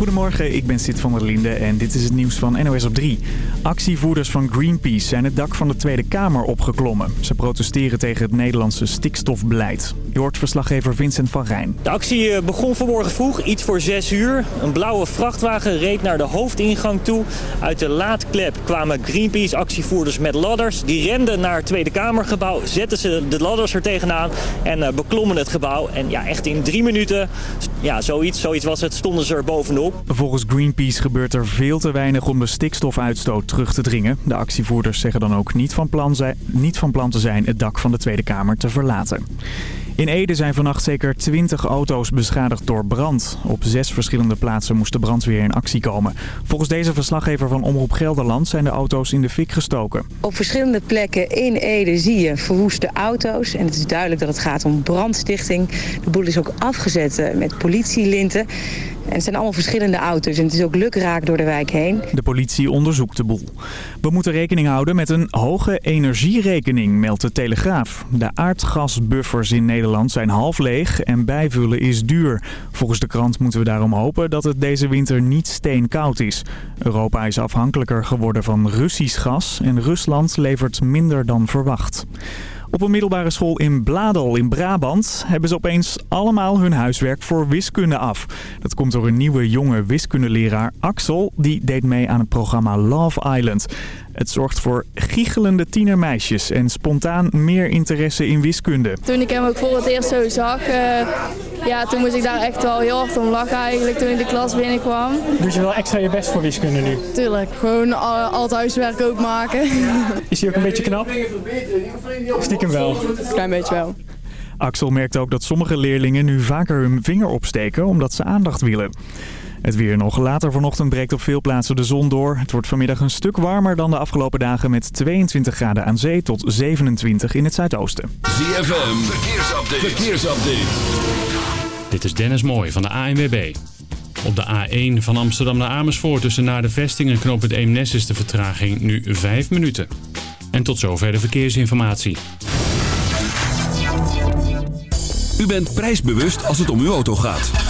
Goedemorgen, ik ben Sid van der Linde en dit is het nieuws van NOS op 3. Actievoerders van Greenpeace zijn het dak van de Tweede Kamer opgeklommen. Ze protesteren tegen het Nederlandse stikstofbeleid. Je hoort verslaggever Vincent van Rijn. De actie eh, begon vanmorgen vroeg, iets voor 6 uur. Een blauwe vrachtwagen reed naar de hoofdingang toe. Uit de laadklep kwamen Greenpeace-actievoerders met ladders. Die renden naar het Tweede Kamergebouw, zetten ze de ladders er tegenaan en eh, beklommen het gebouw. En ja, echt in drie minuten, ja, zoiets, zoiets was het, stonden ze er bovenop. Volgens Greenpeace gebeurt er veel te weinig om de stikstofuitstoot terug te dringen. De actievoerders zeggen dan ook niet van plan, zijn, niet van plan te zijn het dak van de Tweede Kamer te verlaten. In Ede zijn vannacht zeker 20 auto's beschadigd door brand. Op zes verschillende plaatsen moest de brandweer in actie komen. Volgens deze verslaggever van Omroep Gelderland zijn de auto's in de fik gestoken. Op verschillende plekken in Ede zie je verwoeste auto's. En het is duidelijk dat het gaat om brandstichting. De boel is ook afgezet eh, met politielinten. En het zijn allemaal verschillende auto's en het is ook lukraak door de wijk heen. De politie onderzoekt de boel. We moeten rekening houden met een hoge energierekening, meldt de Telegraaf. De aardgasbuffers in Nederland zijn half leeg en bijvullen is duur. Volgens de krant moeten we daarom hopen dat het deze winter niet steenkoud is. Europa is afhankelijker geworden van Russisch gas en Rusland levert minder dan verwacht. Op een middelbare school in Bladel in Brabant hebben ze opeens allemaal hun huiswerk voor wiskunde af. Dat komt door een nieuwe jonge wiskundeleraar Axel. Die deed mee aan het programma Love Island. Het zorgt voor giechelende tienermeisjes en spontaan meer interesse in wiskunde. Toen ik hem ook voor het eerst zo zag, uh, ja, toen moest ik daar echt wel heel hard om lachen eigenlijk toen ik de klas binnenkwam. Doe je wel extra je best voor wiskunde nu? Tuurlijk, gewoon al, al het huiswerk ook maken. Is hij ook een beetje knap? Stiekem wel. Klein beetje wel. Axel merkt ook dat sommige leerlingen nu vaker hun vinger opsteken omdat ze aandacht willen. Het weer nog. Later vanochtend breekt op veel plaatsen de zon door. Het wordt vanmiddag een stuk warmer dan de afgelopen dagen met 22 graden aan zee tot 27 in het zuidoosten. ZFM, verkeersupdate. verkeersupdate. Dit is Dennis Mooij van de ANWB. Op de A1 van Amsterdam naar Amersfoort tussen naar de vesting en knoop het Eemnes is de vertraging nu 5 minuten. En tot zover de verkeersinformatie. U bent prijsbewust als het om uw auto gaat.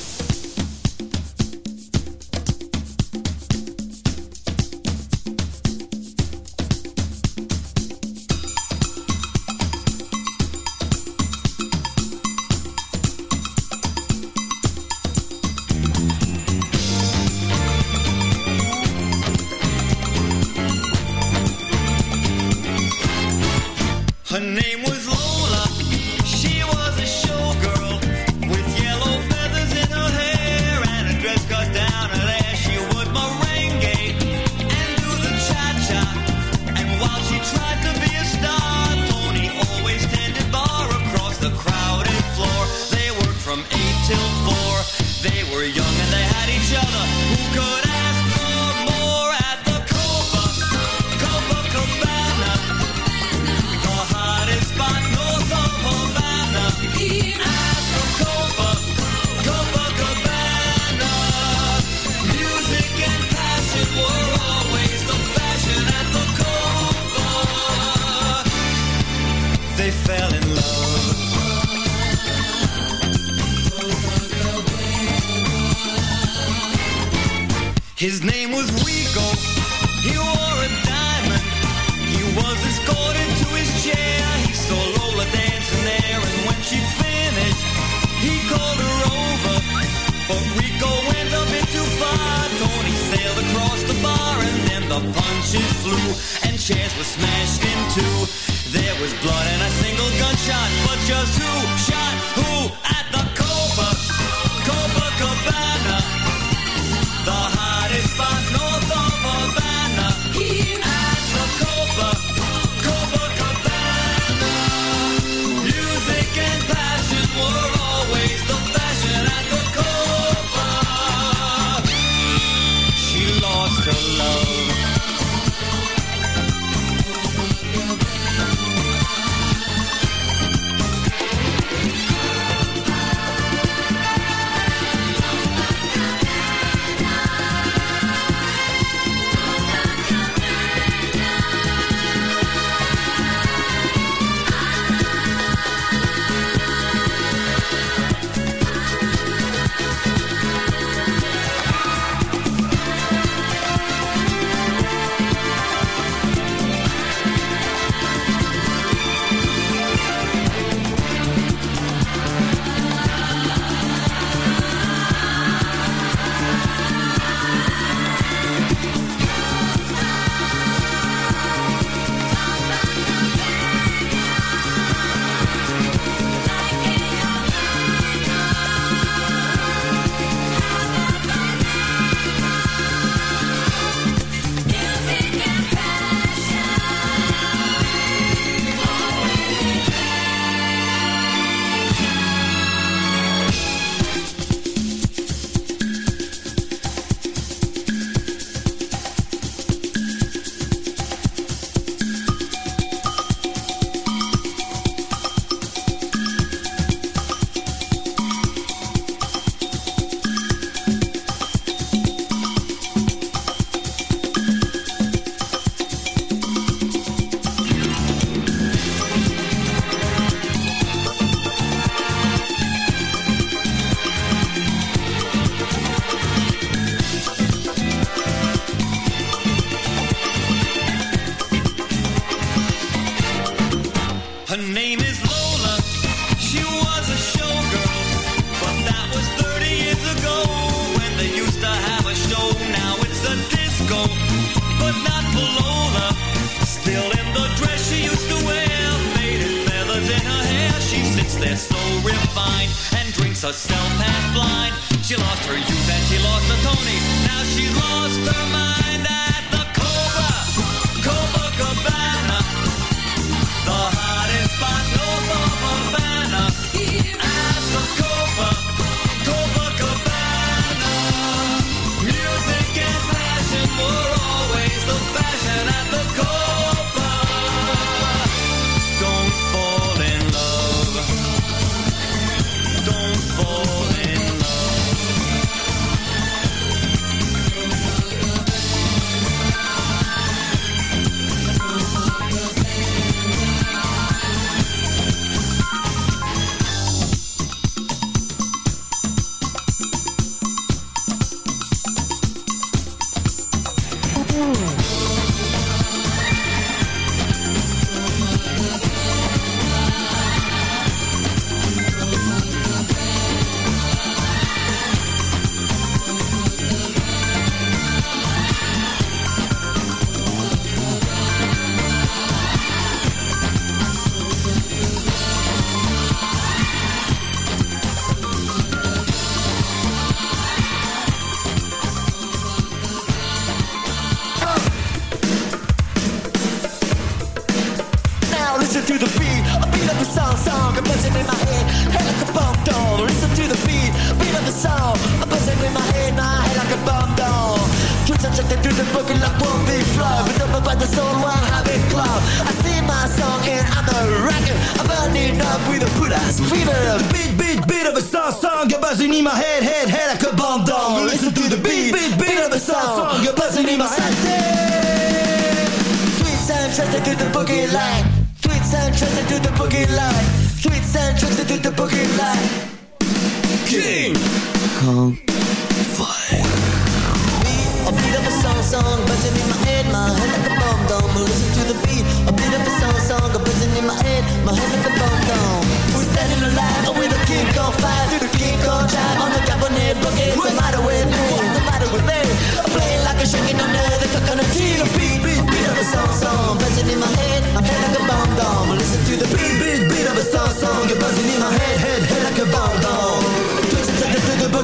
A beat of a song, song, buzzing in my head, my head like a bomb dome. Listen to the beat, a beat of a song, song, buzzing in my head, my head like a bomb dome. We're standing alive with a King Kong fire, the King Kong drive on the cabinet boogie. What's with me? What's with me? I'm playing like a shaking under the coconut tree. The beat, beat, beat of a song, song, buzzing in my head, my head like a bomb dome. Listen to the beat,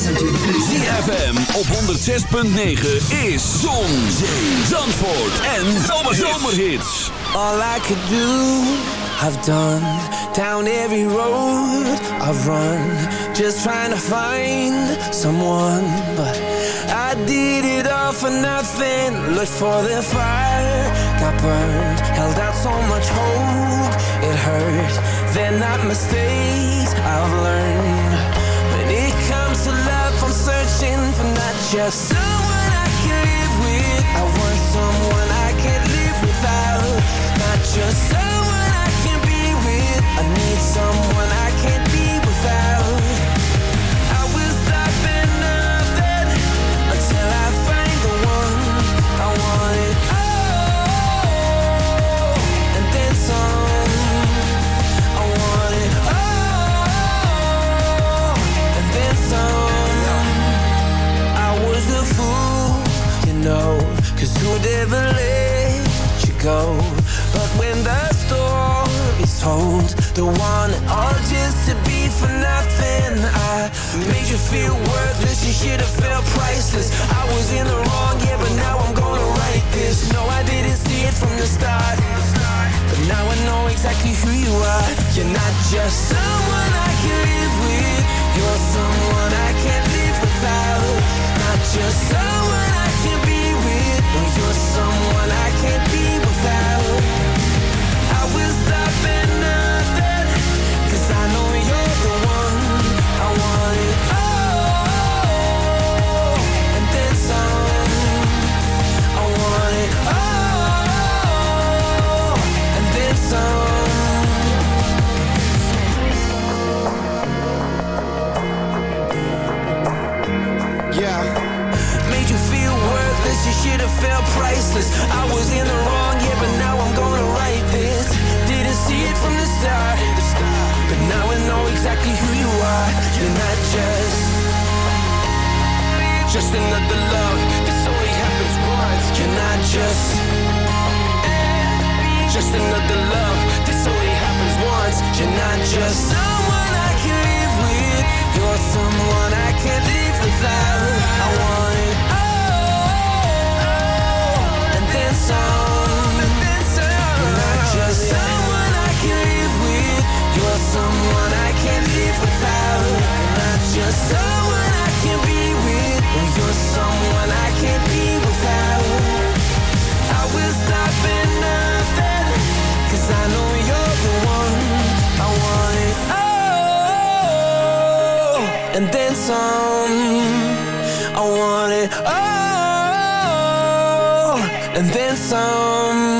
ZFM op 106.9 is Zon, Zandvoort en Zomerhits. All I could do, I've done. Down every road I've run. Just trying to find someone But I did it all for nothing. Looked for the fire Got burned. Held out so much hope It hurt. They're not mistakes I've learned searching for not just someone I can live with. I want someone I can live without. Not just someone I can be with. I need someone I some. I want it all, and then some.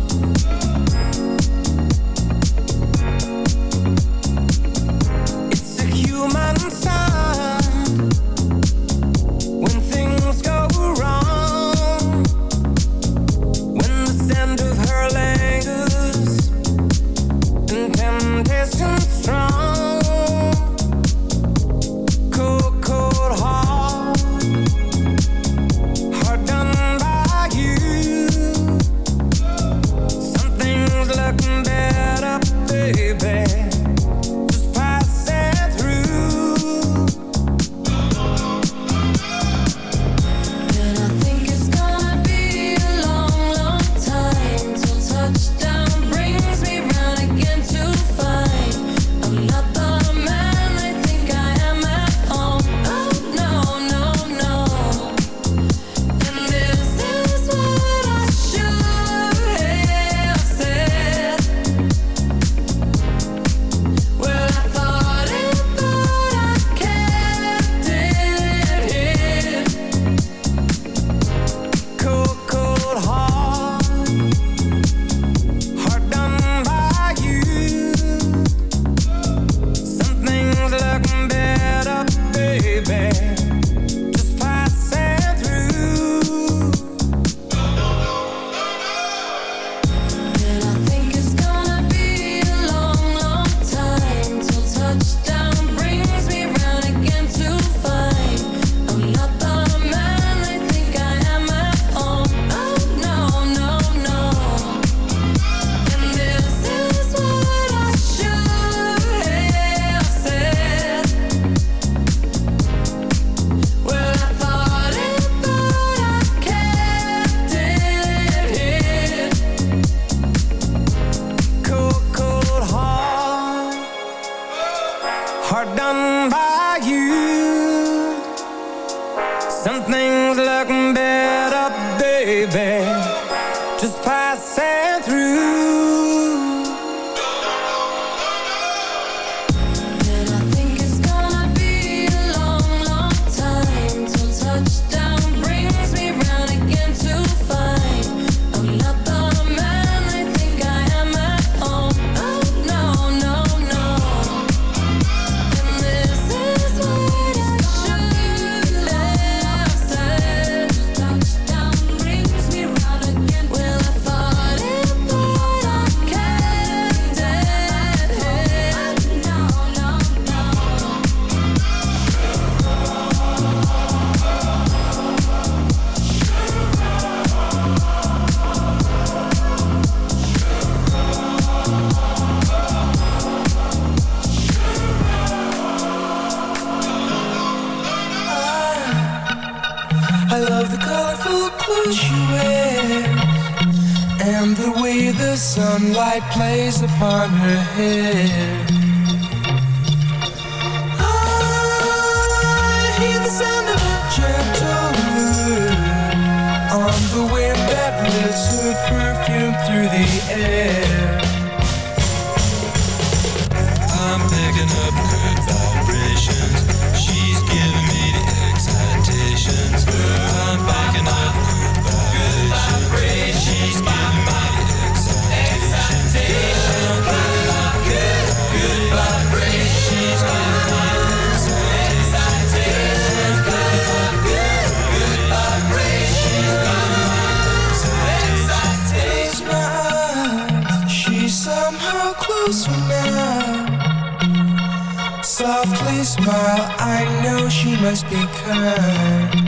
must be kind.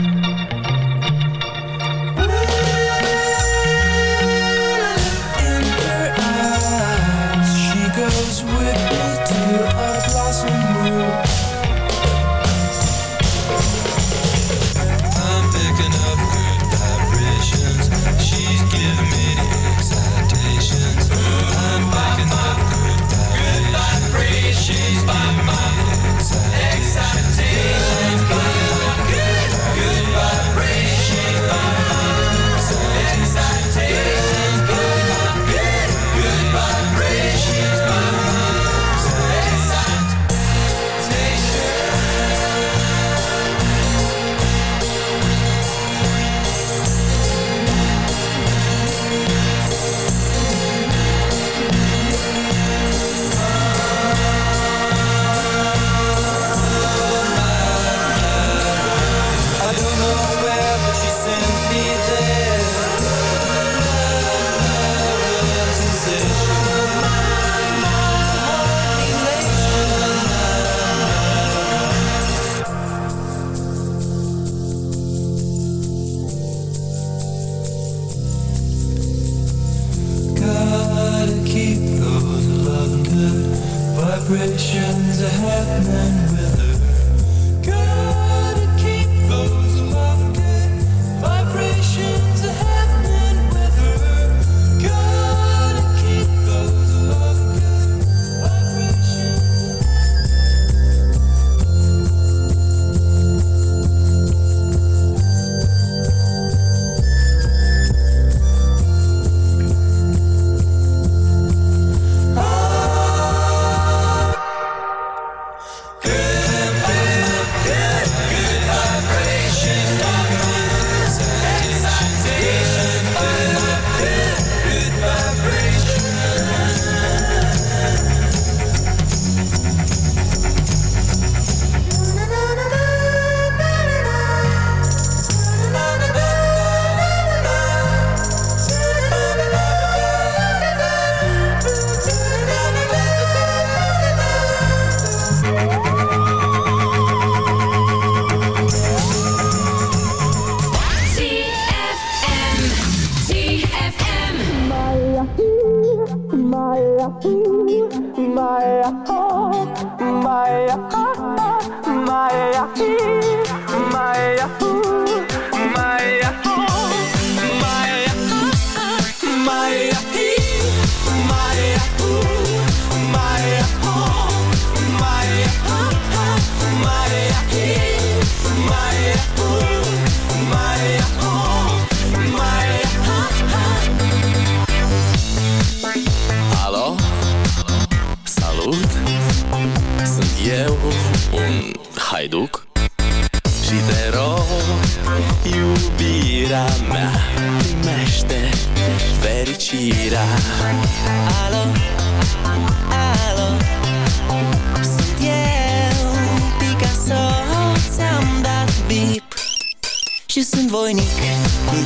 și sunt voinic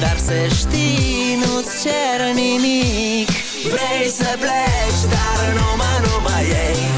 Dar să știi, nu-ți cer nimic. Vrei să pleci, dar nu mai ei.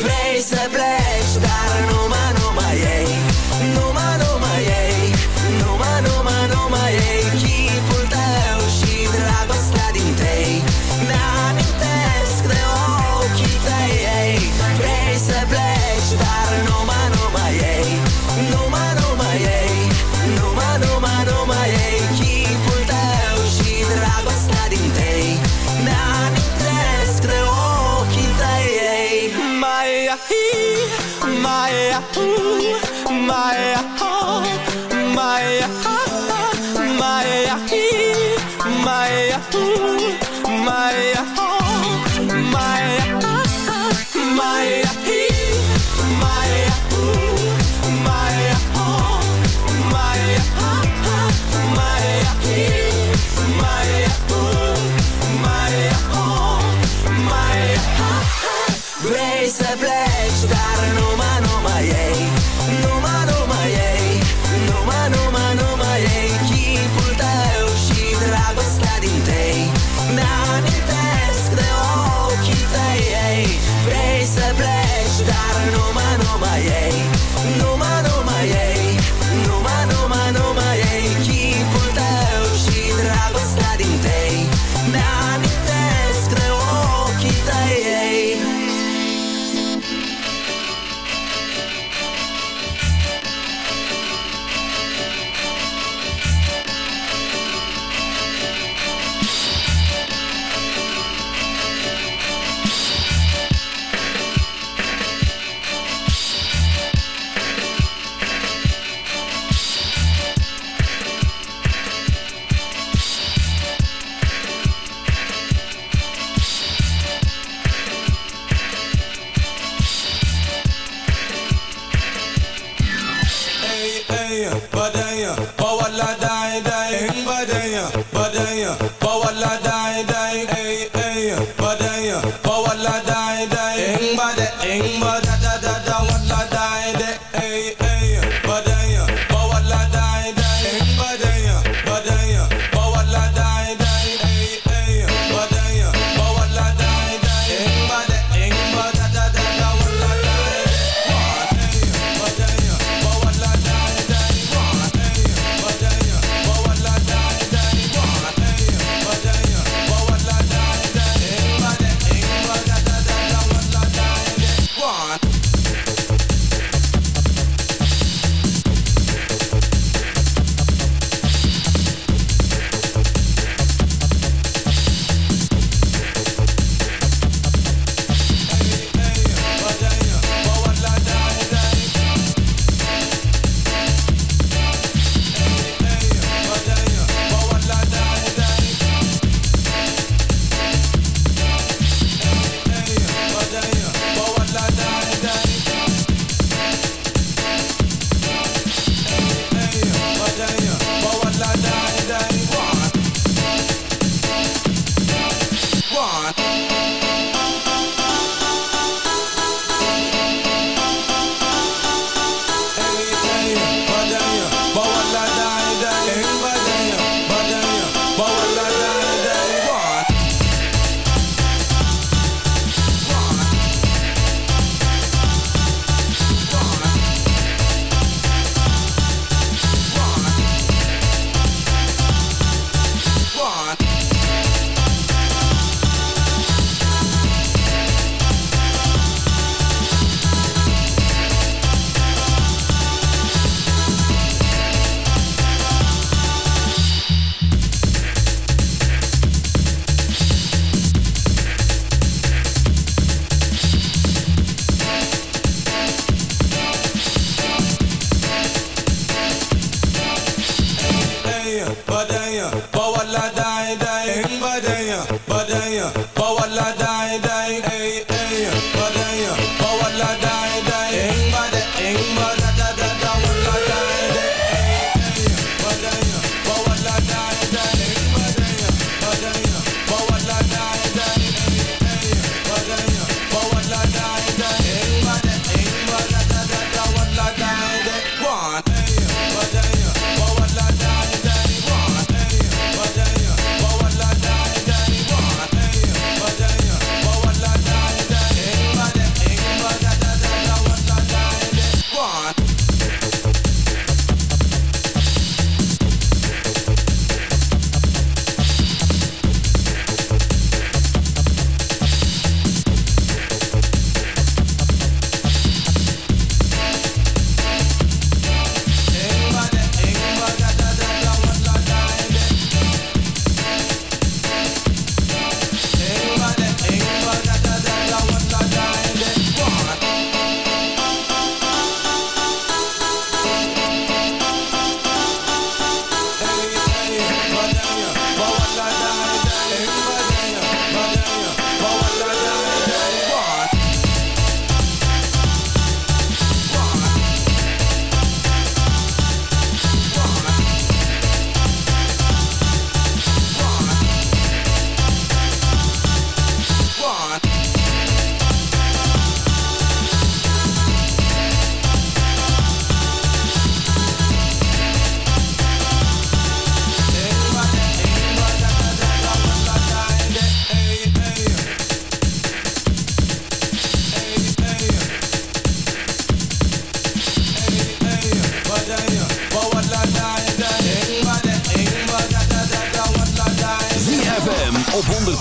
Vrei să pleci, dar nu mă, nu mai ei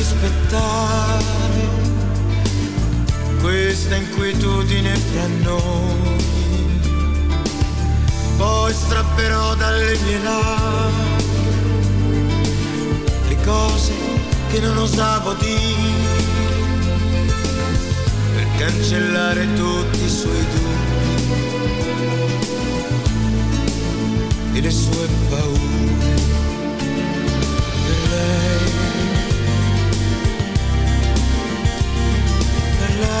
rispettare questa inquietudine fra noi. Poi strapperò dalle mie labbra le cose che non osavo dire per cancellare tutti i suoi dubbi e le sue paure. Per lei